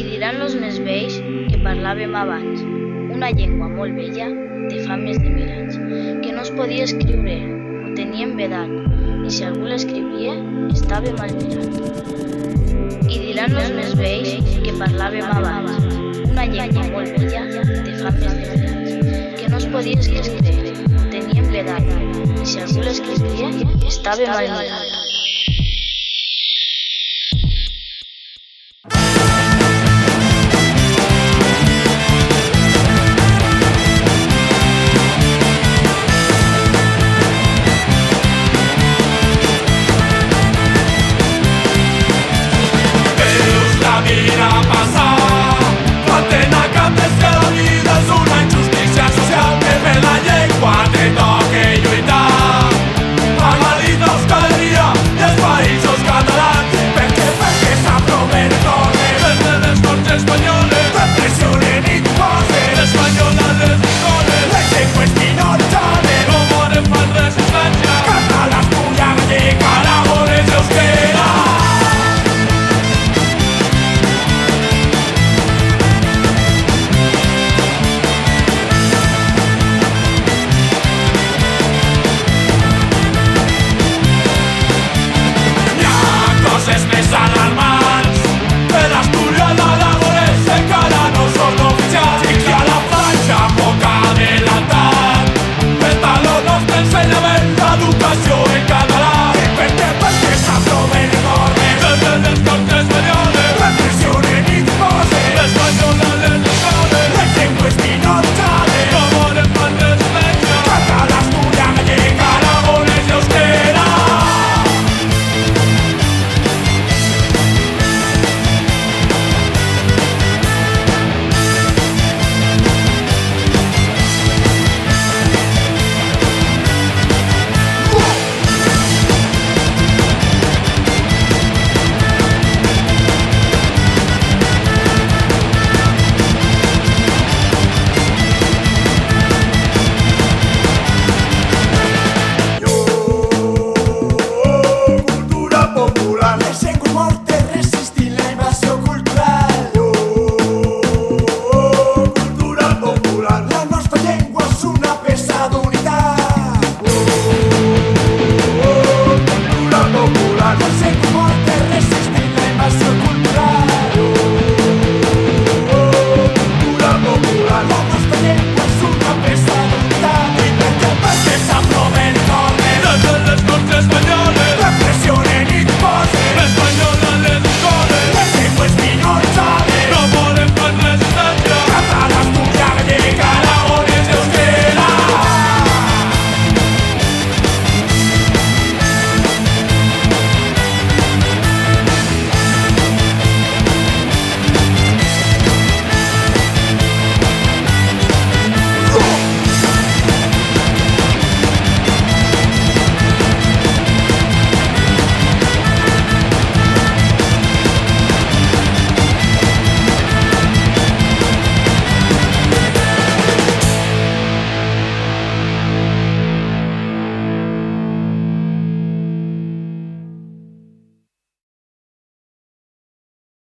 I diran los més vells que parlàvem abans, una llengua molt vella de fa més de mil anys, que no es podia escriure, ho teníem vedat, i si algú l'escrivia, estava mal mirat. I diran los més vells que parlàvem abans, una llengua molt vella de fa més de mil anys, que no es podia escriure, ho teníem vedat, i si algú l'escrivia, estava mal mirat.